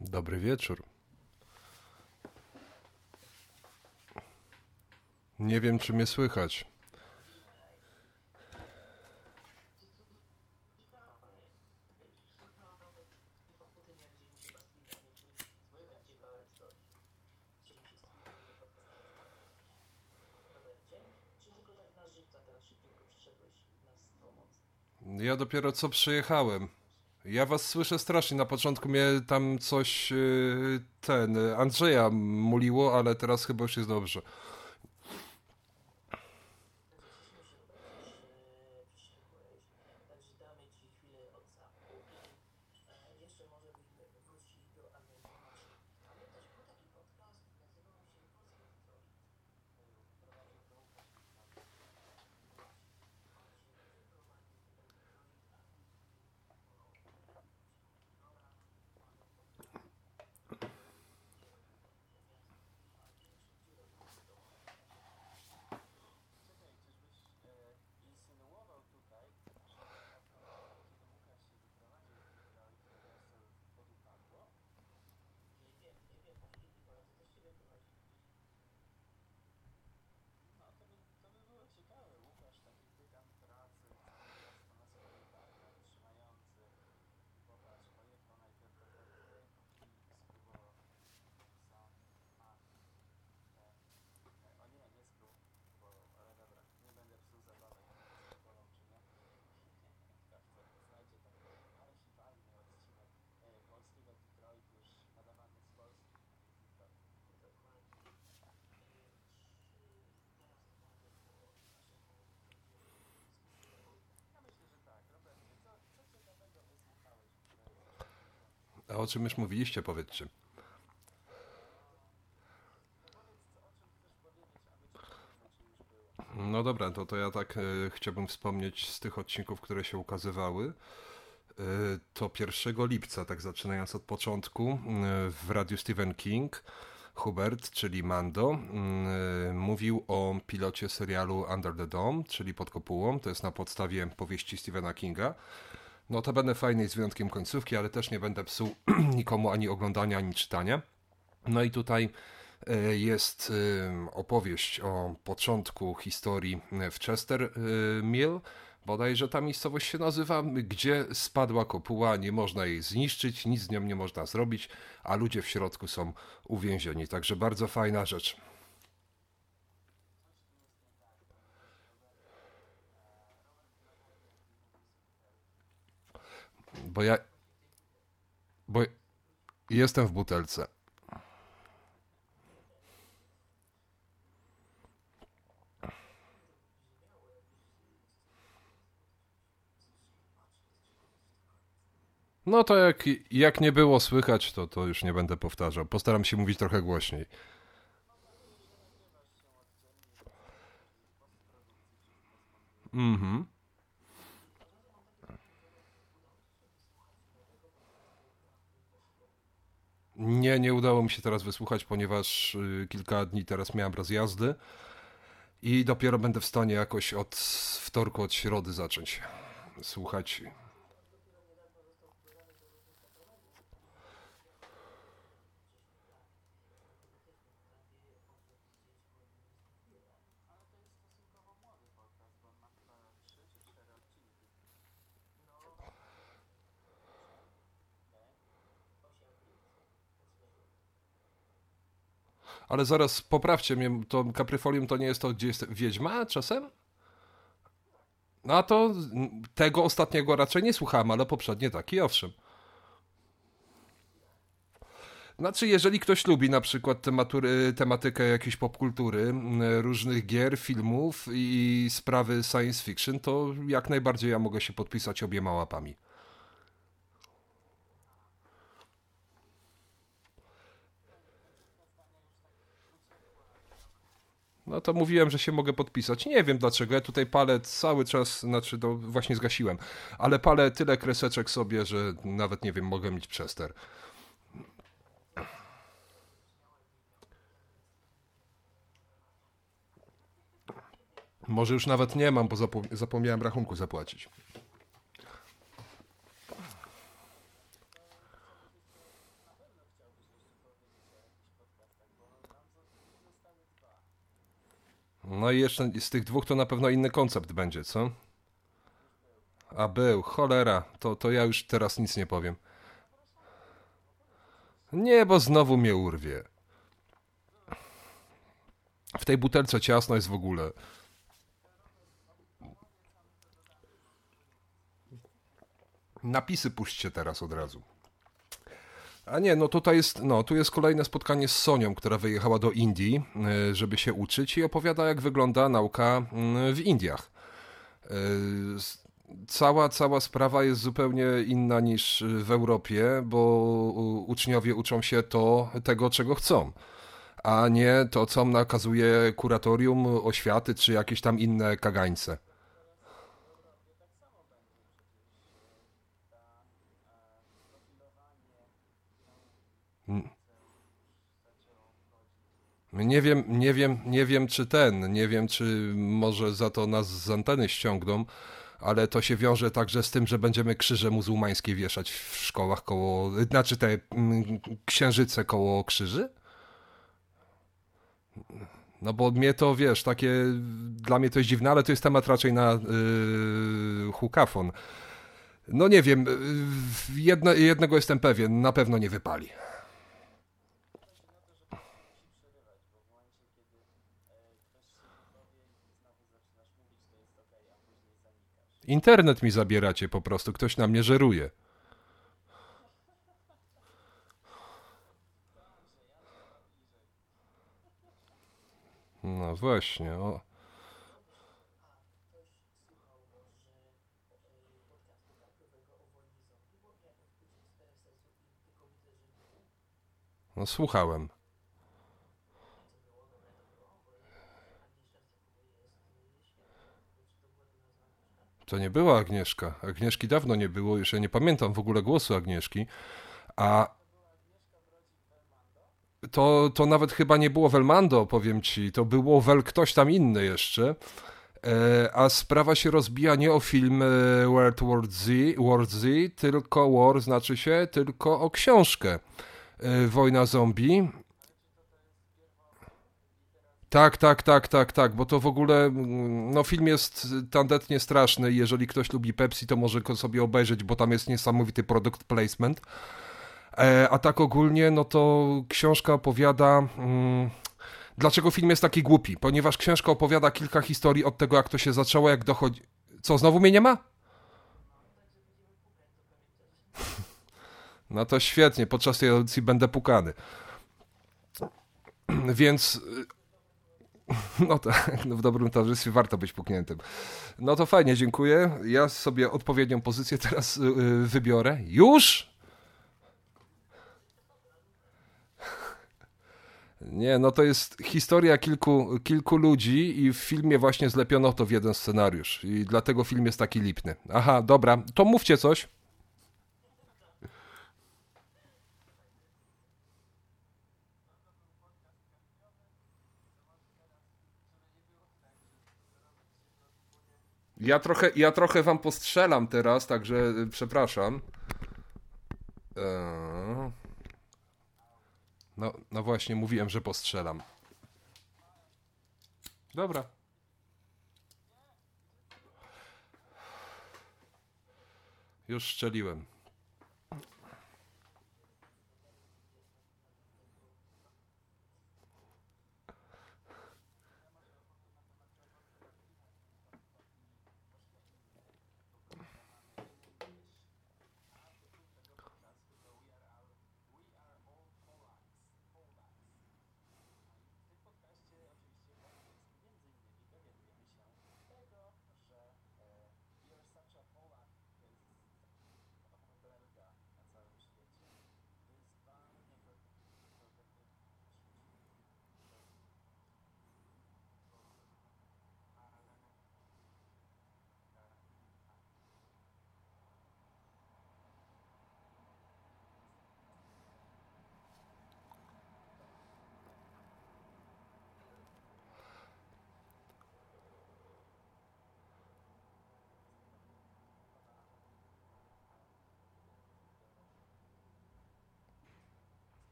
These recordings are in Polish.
Dobry wieczór. Nie wiem, czy mnie słychać. Ja dopiero co przyjechałem. Ja was słyszę strasznie. Na początku mnie tam coś yy, ten Andrzeja muliło, ale teraz chyba już jest dobrze. O czym już mówiliście, powiedzcie. No dobra, to, to ja tak e, chciałbym wspomnieć z tych odcinków, które się ukazywały. E, to 1 lipca, tak zaczynając od początku, e, w radiu Stephen King, Hubert, czyli Mando, mówił o pilocie serialu Under the Dome, czyli pod kopułą. To jest na podstawie powieści Stephena Kinga. No to będę fajnej z wyjątkiem końcówki, ale też nie będę psuł nikomu ani oglądania, ani czytania. No i tutaj e, jest e, opowieść o początku historii w Chester e, Mill. Bodajże ta miejscowość się nazywa, gdzie spadła kopuła, nie można jej zniszczyć, nic z nią nie można zrobić, a ludzie w środku są uwięzieni. Także bardzo fajna rzecz. Bo ja. Bo jestem w butelce. No to jak, jak nie było słychać, to, to już nie będę powtarzał. Postaram się mówić trochę głośniej. Mhm. Nie, nie udało mi się teraz wysłuchać, ponieważ y, kilka dni teraz miałem rozjazdy i dopiero będę w stanie jakoś od wtorku, od środy zacząć słuchać. Ale zaraz poprawcie mnie, to kapryfolium to nie jest to, gdzie jest Wiedźma czasem? No a to tego ostatniego raczej nie słuchałem, ale poprzednie taki, owszem. Znaczy, jeżeli ktoś lubi na przykład tematury, tematykę jakiejś popkultury, różnych gier, filmów i sprawy science fiction, to jak najbardziej ja mogę się podpisać obiema łapami. No to mówiłem, że się mogę podpisać. Nie wiem dlaczego. Ja tutaj palę cały czas, znaczy to właśnie zgasiłem, ale palę tyle kreseczek sobie, że nawet nie wiem, mogę mieć przester. Może już nawet nie mam, bo zapomniałem rachunku zapłacić. No i jeszcze z tych dwóch to na pewno inny koncept będzie, co? A był, cholera, to, to ja już teraz nic nie powiem. Nie, bo znowu mnie urwie. W tej butelce ciasno jest w ogóle. Napisy puśćcie teraz od razu. A nie, no tutaj jest, no tu jest kolejne spotkanie z Sonią, która wyjechała do Indii, e, żeby się uczyć i opowiada jak wygląda nauka mm, w Indiach. E, cała, cała sprawa jest zupełnie inna niż w Europie, bo uczniowie uczą się to, tego, czego chcą, a nie to, co nakazuje kuratorium, oświaty czy jakieś tam inne kagańce. Nie wiem, nie wiem, nie wiem czy ten, nie wiem czy może za to nas z anteny ściągną, ale to się wiąże także z tym, że będziemy krzyże muzułmańskie wieszać w szkołach koło, znaczy te mm, księżyce koło krzyży? No bo mnie to, wiesz, takie, dla mnie to jest dziwne, ale to jest temat raczej na yy, hukafon. No nie wiem, yy, jedno, jednego jestem pewien, na pewno nie wypali. Internet mi zabieracie po prostu, ktoś na mnie żeruje. No właśnie, o. No słuchałem. To nie była Agnieszka. Agnieszki dawno nie było, już ja nie pamiętam w ogóle głosu Agnieszki. A to, to nawet chyba nie było Welmando, powiem ci. To było Wel ktoś tam inny jeszcze. E, a sprawa się rozbija nie o film e, World War Z, War Z, tylko War znaczy się, tylko o książkę e, Wojna Zombie. Tak, tak, tak, tak, tak, bo to w ogóle, mm, no film jest tandetnie straszny jeżeli ktoś lubi Pepsi, to może go sobie obejrzeć, bo tam jest niesamowity product placement. E, a tak ogólnie, no to książka opowiada... Mm, dlaczego film jest taki głupi? Ponieważ książka opowiada kilka historii od tego, jak to się zaczęło, jak dochodzi... Co, znowu mnie nie ma? No to świetnie, podczas tej audycji będę pukany. Więc No tak, no w dobrym towarzystwie warto być pukniętym. No to fajnie, dziękuję. Ja sobie odpowiednią pozycję teraz yy, wybiorę. Już? Nie, no to jest historia kilku, kilku ludzi i w filmie właśnie zlepiono to w jeden scenariusz. I dlatego film jest taki lipny. Aha, dobra, to mówcie coś. Ja trochę, ja trochę wam postrzelam teraz, także y, przepraszam. Eee... No, no właśnie, mówiłem, że postrzelam. Dobra. Już szczeliłem.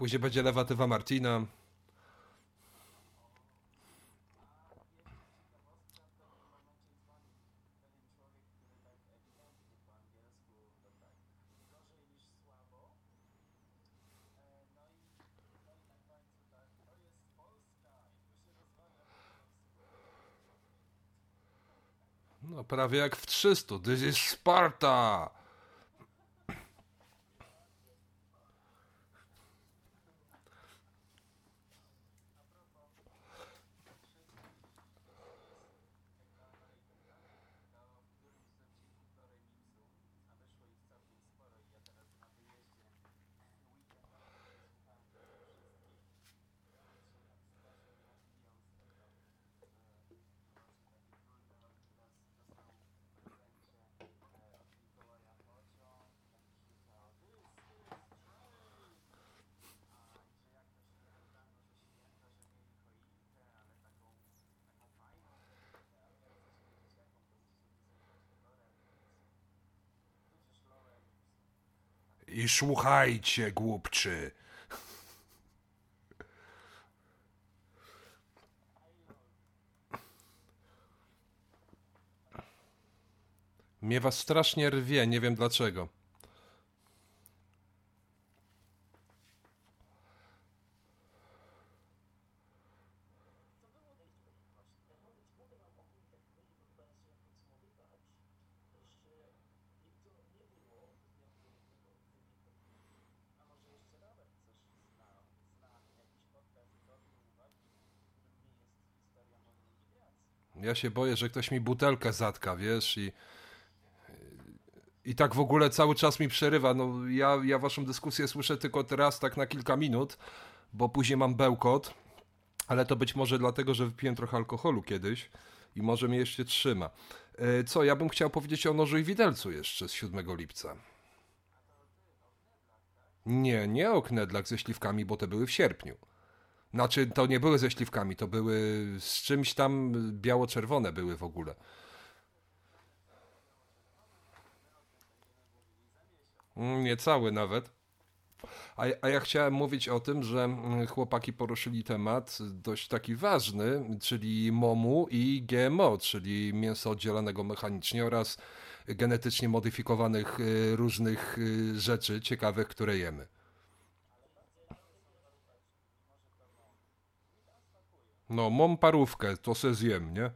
Później będzie lewatywa Martina. No prawie jak w 300. This is Sparta! I słuchajcie, głupczy. Mnie was strasznie rwie, nie wiem dlaczego. Ja się boję, że ktoś mi butelkę zatka, wiesz, i, i tak w ogóle cały czas mi przerywa. No, ja, ja waszą dyskusję słyszę tylko teraz, tak na kilka minut, bo później mam bełkot, ale to być może dlatego, że wypiłem trochę alkoholu kiedyś i może mnie jeszcze trzyma. E, co, ja bym chciał powiedzieć o nożu i widelcu jeszcze z 7 lipca. Nie, nie o knedlach ze śliwkami, bo te były w sierpniu. Znaczy, to nie były ze śliwkami, to były z czymś tam biało-czerwone były w ogóle. Mm, nie cały nawet. A, a ja chciałem mówić o tym, że mm, chłopaki poruszyli temat dość taki ważny, czyli MOMU i GMO, czyli mięso oddzielanego mechanicznie oraz genetycznie modyfikowanych y, różnych y, rzeczy ciekawych, które jemy. No, mam parówkę, to se zjem, nie?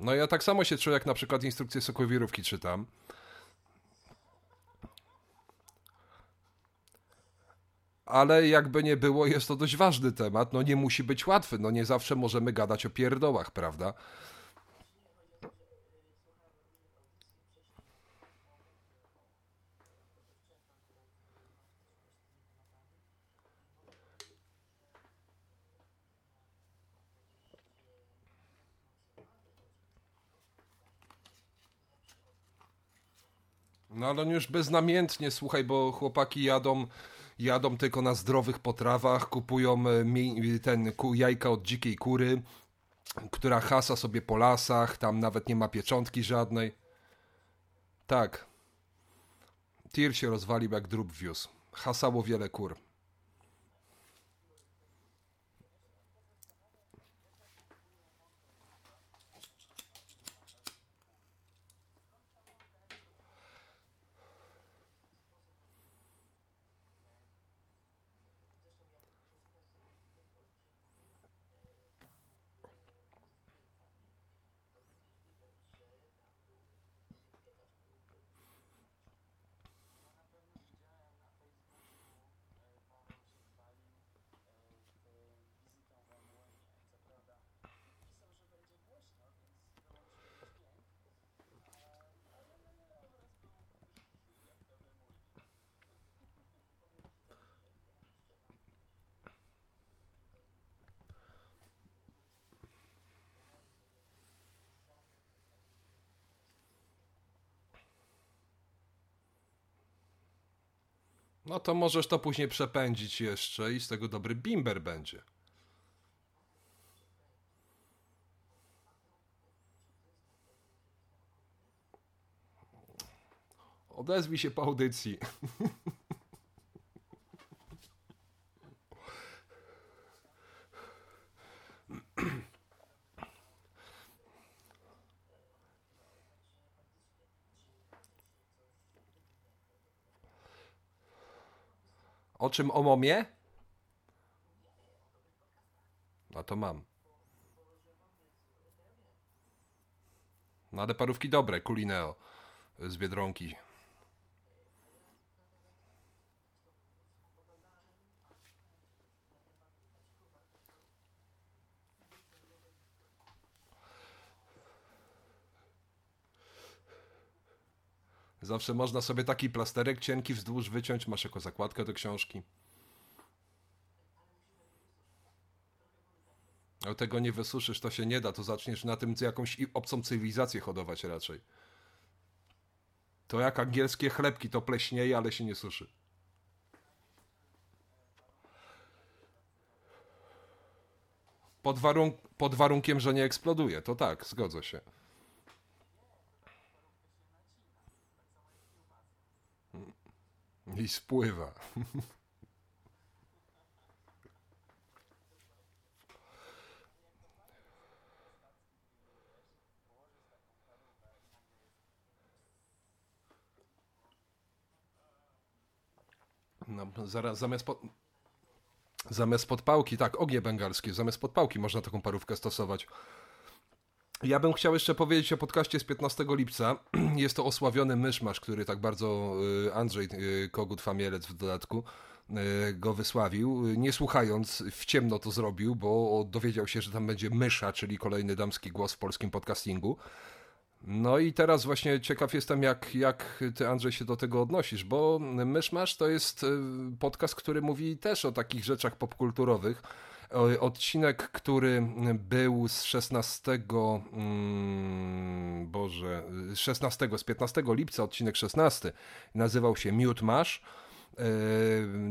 No ja tak samo się czuję, jak na przykład instrukcję sokowirówki czytam. Ale jakby nie było, jest to dość ważny temat. No nie musi być łatwy. No nie zawsze możemy gadać o pierdołach, prawda? No ale już beznamiętnie, słuchaj, bo chłopaki jadą, jadą tylko na zdrowych potrawach, kupują e, ten jajka od dzikiej kury, która hasa sobie po lasach, tam nawet nie ma pieczątki żadnej. Tak. Tir się rozwalił jak drób wiózł. Hasało wiele kur. No to możesz to później przepędzić jeszcze i z tego dobry bimber będzie. Odezwij się po audycji. O czym o momie? No to mam. No ale parówki dobre, Kulineo z Biedronki. Zawsze można sobie taki plasterek cienki wzdłuż wyciąć, masz jako zakładkę do książki. Ale tego nie wysuszysz, to się nie da, to zaczniesz na tym jakąś obcą cywilizację hodować raczej. To jak angielskie chlebki, to pleśnieje, ale się nie suszy. Pod, warunk pod warunkiem, że nie eksploduje, to tak, zgodzę się. I spływa. No, zaraz, zamiast, po, zamiast podpałki, tak, ognie bengalskie, zamiast podpałki można taką parówkę stosować. Ja bym chciał jeszcze powiedzieć o podcaście z 15 lipca. Jest to osławiony myszmasz, który tak bardzo y, Andrzej y, Kogut-Famielec w dodatku y, go wysławił. Nie słuchając, w ciemno to zrobił, bo dowiedział się, że tam będzie mysza, czyli kolejny damski głos w polskim podcastingu. No i teraz właśnie ciekaw jestem, jak, jak ty Andrzej się do tego odnosisz, bo Myszmasz to jest podcast, który mówi też o takich rzeczach popkulturowych odcinek, który był z 16, mm, Boże, 16, z 15 lipca, odcinek 16, nazywał się Mute Mash. E,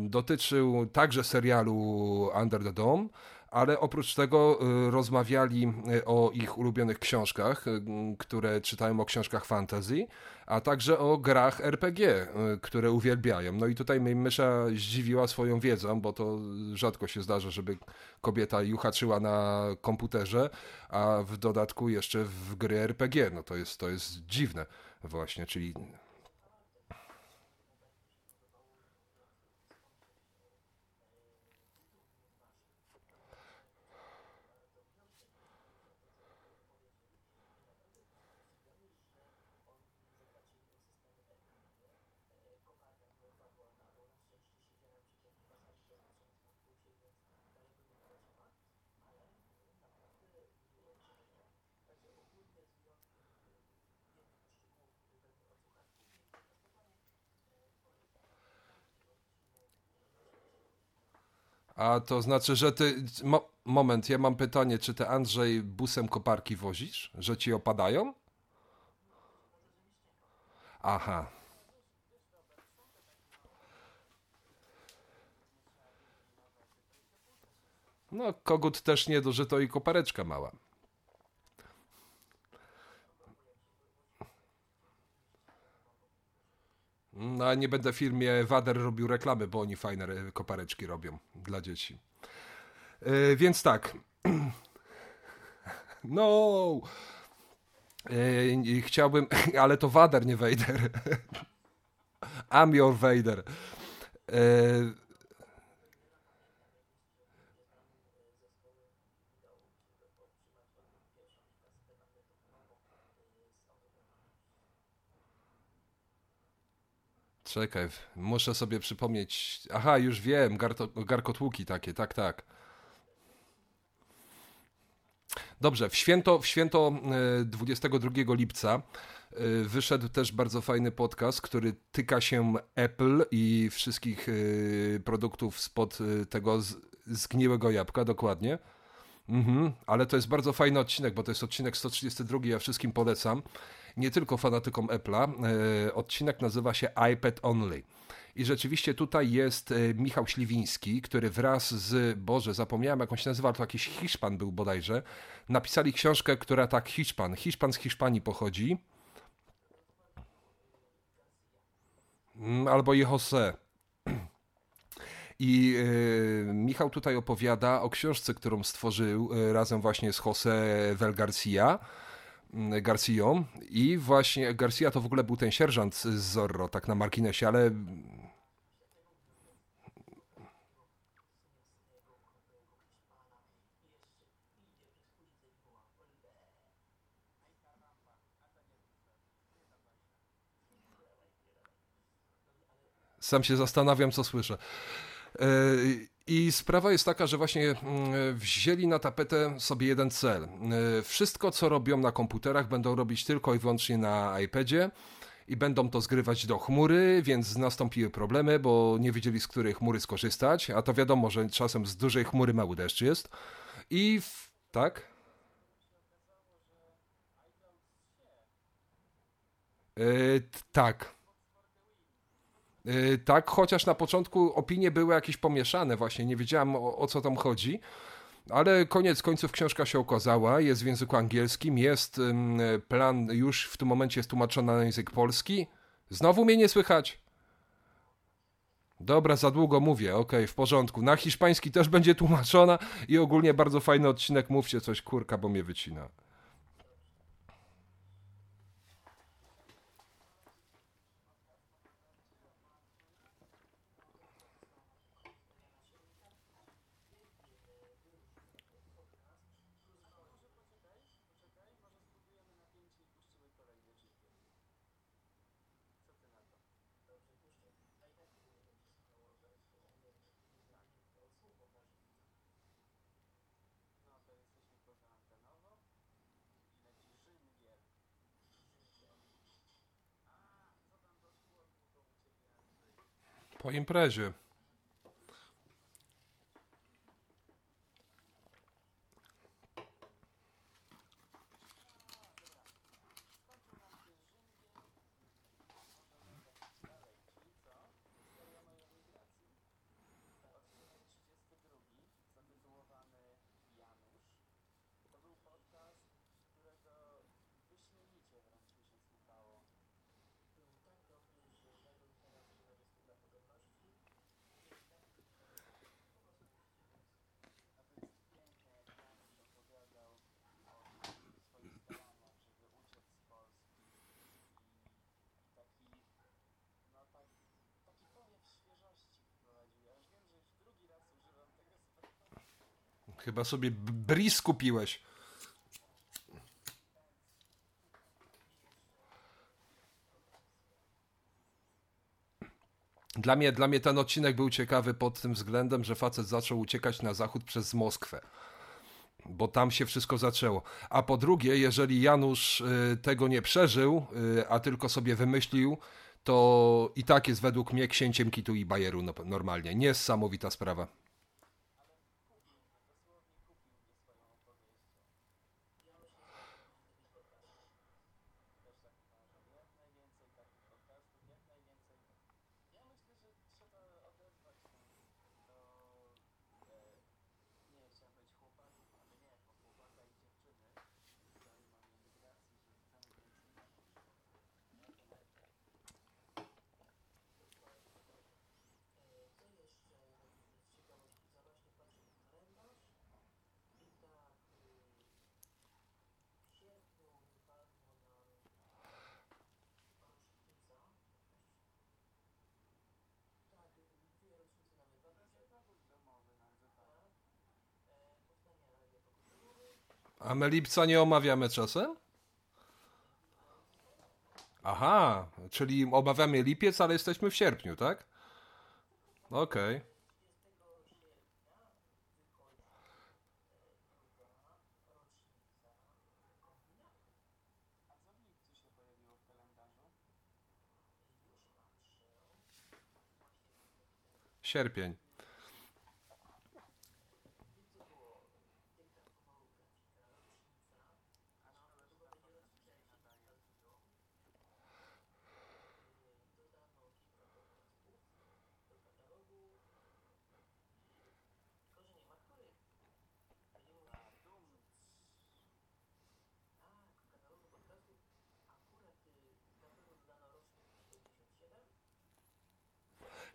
dotyczył także serialu Under the Dome, ale oprócz tego y, rozmawiali y, o ich ulubionych książkach, y, które czytają o książkach fantasy, a także o grach RPG, które uwielbiają. No i tutaj mnie Mysza zdziwiła swoją wiedzą, bo to rzadko się zdarza, żeby kobieta juchaczyła na komputerze, a w dodatku jeszcze w gry RPG. No to jest, to jest dziwne właśnie, czyli A to znaczy, że ty. Mo moment, ja mam pytanie, czy ty Andrzej busem koparki wozisz? Że ci opadają? Aha. No, kogut też nie duży, to i kopareczka mała. No, a nie będę w filmie Wader robił reklamy, bo oni fajne kopareczki robią dla dzieci. Yy, więc tak. No. Yy, chciałbym, ale to Wader, nie Vader. I'm your Vader. Yy, Czekaj, muszę sobie przypomnieć. Aha, już wiem, garto, garkotłuki takie, tak, tak. Dobrze, w święto, w święto 22 e, lipca e, wyszedł też bardzo fajny podcast, który tyka się Apple i wszystkich e, produktów spod tego zgniłego jabłka, dokładnie. Mhm, ale to jest bardzo fajny odcinek, bo to jest odcinek 132, ja wszystkim polecam nie tylko fanatykom Apple'a. E, odcinek nazywa się iPad Only. I rzeczywiście tutaj jest e, Michał Śliwiński, który wraz z, Boże, zapomniałem jak on się nazywa, to jakiś Hiszpan był bodajże, napisali książkę, która tak, Hiszpan, Hiszpan z Hiszpanii pochodzi. Mm, albo Jose. I y, Michał tutaj opowiada o książce, którą stworzył razem właśnie z Jose Vel Garcia. Y, Garcią i właśnie Garcia to w ogóle był ten sierżant z Zorro, tak na marginesie, ale Sam się zastanawiam, co słyszę. E, I sprawa jest taka, że właśnie mm, wzięli na tapetę sobie jeden cel. E, wszystko, co robią na komputerach, będą robić tylko i wyłącznie na iPadzie i będą to zgrywać do chmury, więc nastąpiły problemy, bo nie wiedzieli z której chmury skorzystać, a to wiadomo, że czasem z dużej chmury mały deszcz jest. I w... tak? Yy, tak. Y, tak, chociaż na początku opinie były jakieś pomieszane, właśnie nie wiedziałem o, o, co tam chodzi. Ale koniec końców książka się okazała, jest w języku angielskim, jest plan, już w tym momencie jest tłumaczona na język polski. Znowu mnie nie słychać. Dobra, za długo mówię, okej, okay, w porządku. Na hiszpański też będzie tłumaczona i ogólnie bardzo fajny odcinek, mówcie coś, kurka, bo mnie wycina. Po imprezie. Chyba sobie bris kupiłeś. Dla mnie, dla mnie ten odcinek był ciekawy pod tym względem, że facet zaczął uciekać na zachód przez Moskwę. Bo tam się wszystko zaczęło. A po drugie, jeżeli Janusz y, tego nie przeżył, y, a tylko sobie wymyślił, to i tak jest według mnie księciem Kitu i Bajeru no, normalnie. Niesamowita sprawa. A my lipca nie omawiamy czasem? Aha, czyli omawiamy lipiec, ale jesteśmy w sierpniu, tak? Okej. Okay. Sierpień.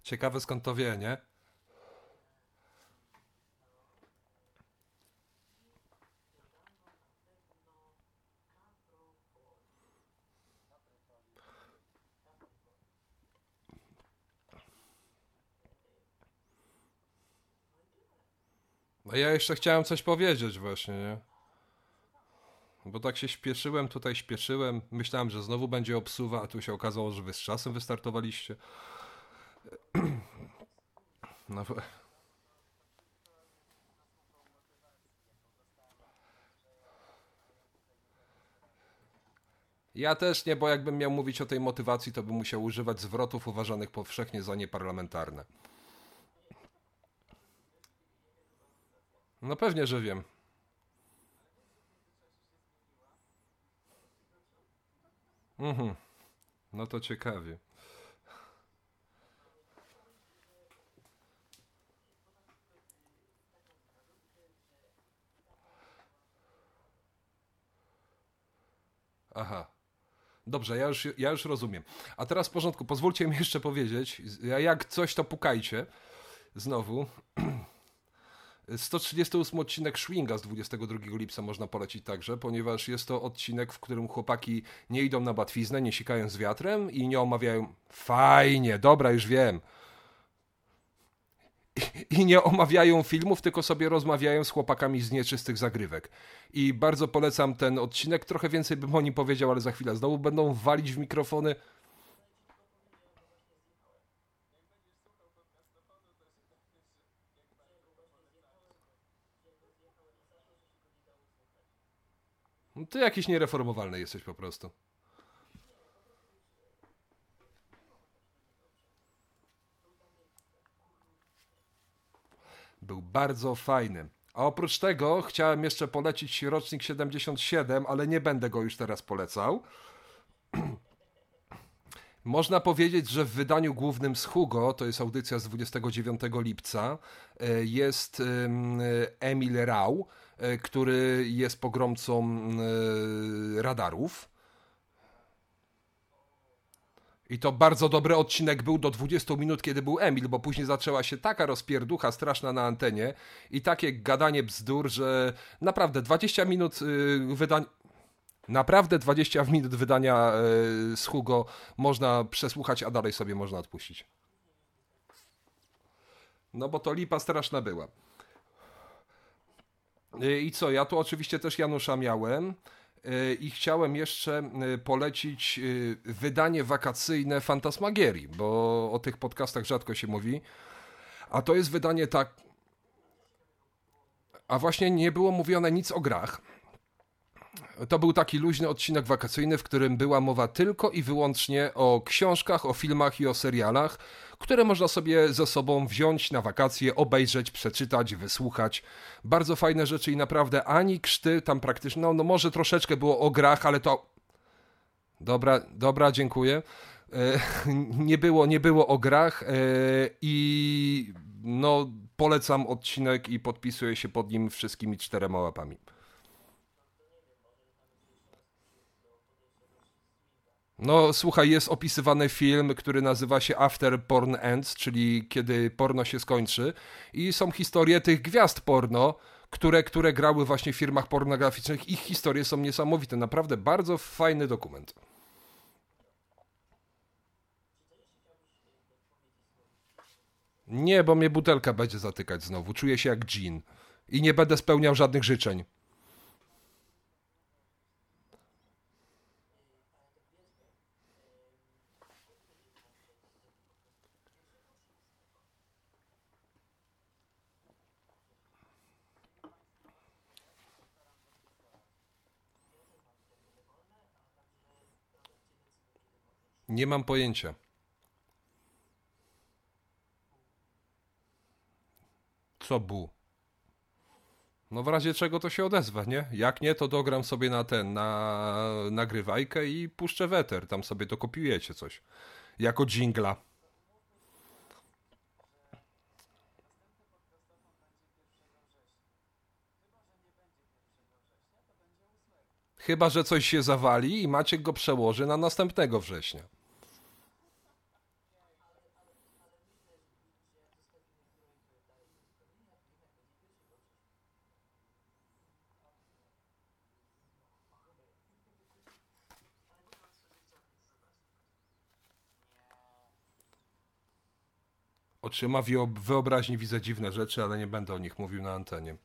Ciekawe skąd to wie, nie? No ja jeszcze chciałem coś powiedzieć właśnie, nie? Bo tak się śpieszyłem, tutaj śpieszyłem. Myślałem, że znowu będzie obsuwa, a tu się okazało, że wy z czasem wystartowaliście. No, ja też nie, bo jakbym miał mówić o tej motywacji, to bym musiał używać zwrotów uważanych powszechnie za nieparlamentarne. No pewnie, że wiem. Mhm. No to ciekawie. Aha. Dobrze, ja już, ja już rozumiem. A teraz w porządku, pozwólcie mi jeszcze powiedzieć, jak coś to pukajcie. Znowu. 138 odcinek Schwinga z 22 lipca można polecić także, ponieważ jest to odcinek, w którym chłopaki nie idą na batwiznę, nie sikają z wiatrem i nie omawiają. Fajnie, dobra, już wiem. I, nie omawiają filmów, tylko sobie rozmawiają z chłopakami z nieczystych zagrywek. I bardzo polecam ten odcinek. Trochę więcej bym o nim powiedział, ale za chwilę znowu będą walić w mikrofony. No ty jakiś niereformowalny jesteś po prostu. Był bardzo fajny. A oprócz tego chciałem jeszcze polecić rocznik 77, ale nie będę go już teraz polecał. Można powiedzieć, że w wydaniu głównym z Hugo, to jest audycja z 29 lipca, e, jest Emil Rau, E, który jest pogromcą e, radarów. I to bardzo dobry odcinek był do 20 minut, kiedy był Emil, bo później zaczęła się taka rozpierducha straszna na antenie i takie gadanie bzdur, że naprawdę 20 minut e, wydania. Naprawdę 20 minut wydania z Hugo można przesłuchać, a dalej sobie można odpuścić. No bo to lipa straszna była. Y, I co, ja tu oczywiście też Janusza miałem y, i chciałem jeszcze y, polecić wydanie wakacyjne Fantasmagierii, bo o tych podcastach rzadko się mówi. A to jest wydanie tak. A właśnie nie było mówione nic o grach. To był taki luźny odcinek wakacyjny, w którym była mowa tylko i wyłącznie o książkach, o filmach i o serialach, które można sobie ze sobą wziąć na wakacje, obejrzeć, przeczytać, wysłuchać. Bardzo fajne rzeczy i naprawdę ani krzty tam praktycznie, no, no może troszeczkę było o grach, ale to... Dobra, dobra, dziękuję. E, nie było, nie było o grach e, i no polecam odcinek i podpisuję się pod nim wszystkimi czterema łapami. No słuchaj, jest opisywany film, który nazywa się After Porn Ends, czyli kiedy porno się skończy i są historie tych gwiazd porno, które, które grały właśnie w firmach pornograficznych. Ich historie są niesamowite, naprawdę bardzo fajny dokument. Nie, bo mnie butelka będzie zatykać znowu. Czuję się jak dżin. I nie będę spełniał żadnych życzeń. Nie mam pojęcia. Co bu? No w razie czego to się odezwa, nie? Jak nie, to dogram sobie na ten, na nagrywajkę i puszczę weter. Tam sobie to kopiujecie coś. Jako jingla. Chyba, że coś się zawali i Maciek go przełoży na następnego września. Oczyma wyo- wyobraźni widzę dziwne rzeczy, ale nie będę o nich mówił na antenie.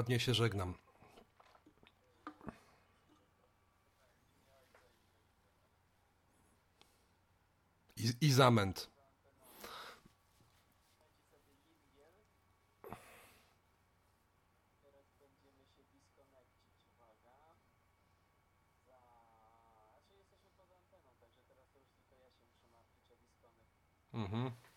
Ładnie się żegnam. I, i zamęt. Teraz